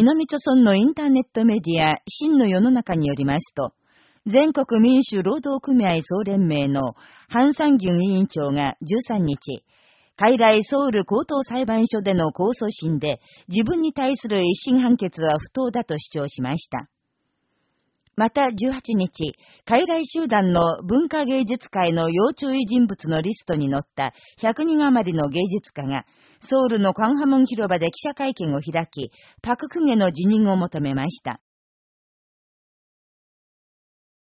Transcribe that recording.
南朝村のインターネットメディア、真の世の中によりますと、全国民主労働組合総連盟のハン・サンギュン委員長が13日、海来ソウル高等裁判所での控訴審で自分に対する一審判決は不当だと主張しました。また18日、海外集団の文化芸術界の要注意人物のリストに載った100人余りの芸術家が、ソウルのカンハモン広場で記者会見を開き、パククゲの辞任を求めました。